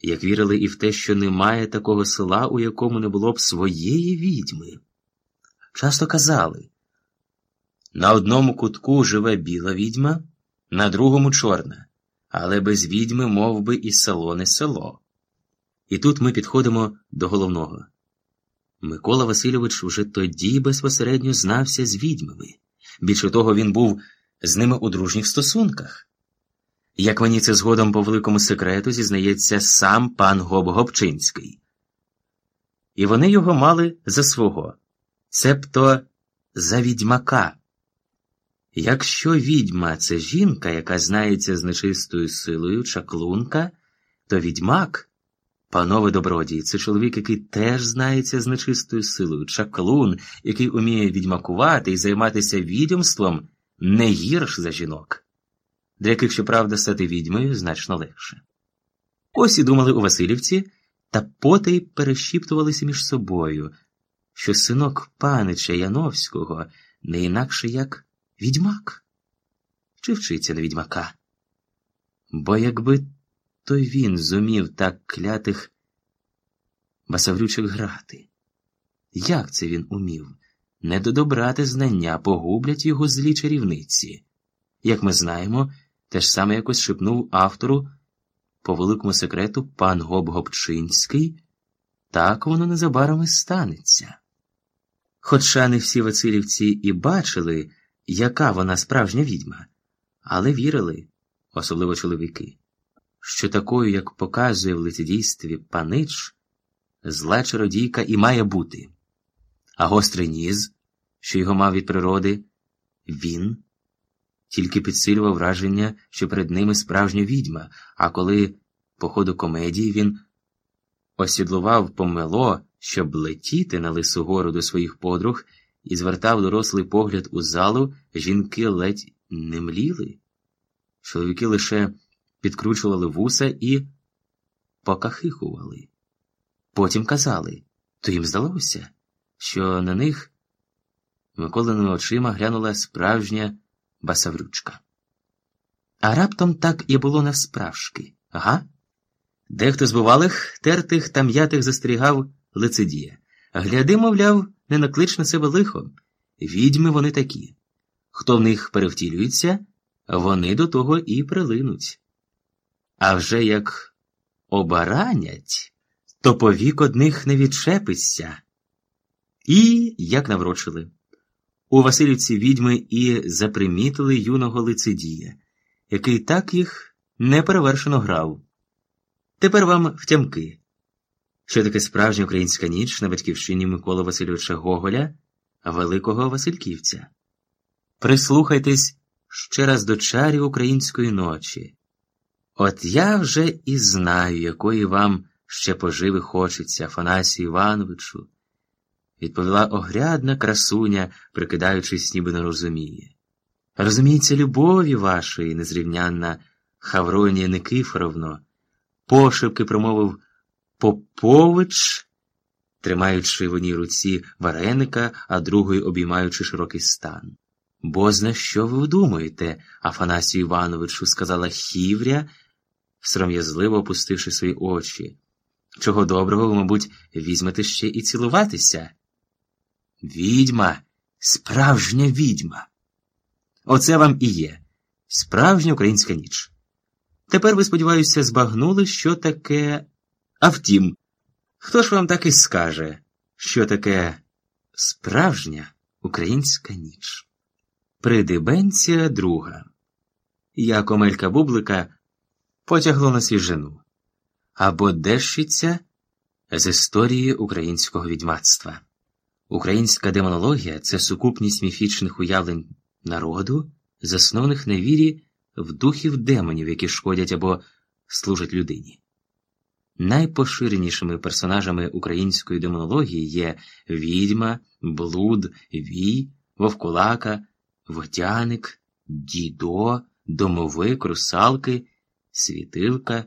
як вірили і в те, що немає такого села, у якому не було б своєї відьми. Часто казали на одному кутку живе біла відьма, на другому чорна, але без відьми мов би, і село не село. І тут ми підходимо до головного. Микола Васильович уже тоді безпосередньо знався з відьмами. Більше того, він був з ними у дружніх стосунках. Як мені це згодом по великому секрету зізнається сам пан Гоб-Гобчинський. І вони його мали за свого, цебто за відьмака. Якщо відьма це жінка, яка знається з нечистою силою, чаклунка, то відьмак, панове добродії, це чоловік, який теж знається з нечистою силою, чаклун, який уміє відьмакувати і займатися відьомством не гірш за жінок, для яких, щоправда, стати відьмою значно легше. Ось і думали у Васильівці, та потай перешіптувалися між собою, що синок панича Яновського не інакше як відьмак чи вчиться на відьмака. Бо якби то він зумів так клятих басаврючих грати, як це він умів? Не додобрати знання погублять його злі чарівниці. Як ми знаємо, те ж саме якось шепнув автору по великому секрету пан Гоб Гобчинський, так воно незабаром і станеться. Хоча не всі Васильівці і бачили, яка вона справжня відьма, але вірили, особливо чоловіки, що такою, як показує в лицедійстві панич, зла чародійка і має бути. А гострий ніс, що його мав від природи, він тільки підсилював враження, що перед ними справжня відьма, а коли по ходу комедії він осідлував помело, щоб летіти на лису гору до своїх подруг і звертав дорослий погляд у залу, жінки ледь не мліли. Чоловіки лише підкручували вуса і покахихували. Потім казали, то їм здалося, що на них Миколиними очима глянула справжня басаврючка. А раптом так і було навсправжки, ага? Дехто з бувалих, тертих та м'ятих застерігав лицедія. Гляди, мовляв, не наклич на себе лихо. Відьми вони такі. Хто в них перевтілюється, вони до того і прилинуть. А вже як обаранять, то повік одних не відчепиться. І як наврочили. У Васильівці відьми і запримітили юного лицедія, який так їх неперевершено грав. Тепер вам втямки, що таке справжня українська ніч на батьківщині Миколи Васильовича Гоголя, Великого Васильківця. Прислухайтесь ще раз до чарів української ночі. От я вже і знаю, якої вам ще поживи хочеться, Афанасію Івановичу відповіла огрядна красуня, прикидаючись, ніби не розуміє. Розуміється, любові вашої, незрівнянна Хавронія Никифоровно, пошепки промовив Попович, тримаючи в одній руці вареника, а другою обіймаючи широкий стан. Бо зна що ви думаєте, Афанасію Івановичу, сказала Хівря, сором'язливо опустивши свої очі. Чого доброго, ви, мабуть, візьмете ще і цілуватися? Відьма, справжня відьма. Оце вам і є справжня українська ніч. Тепер ви, сподіваюся, збагнули, що таке. А втім, хто ж вам так і скаже, що таке справжня українська ніч? Придибенція друга. Я комелька бублика потягло на свіжину або дещиця з історії українського відьмацтва. Українська демонологія це сукупність міфічних уявлень народу, заснованих на вірі в духів демонів, які шкодять або служать людині. Найпоширенішими персонажами української демонології є відьма, блуд, вій, вовкулака, водяник, дідо, домовик, русалки, світилка,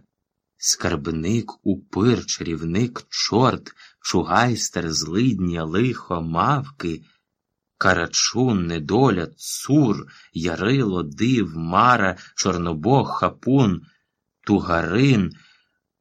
скарбник, упир, чарівник, чорт, чугайстер, злидня, лихо, мавки, карачун, недоля, цур, ярило, див, мара, чорнобог, хапун, тугарин.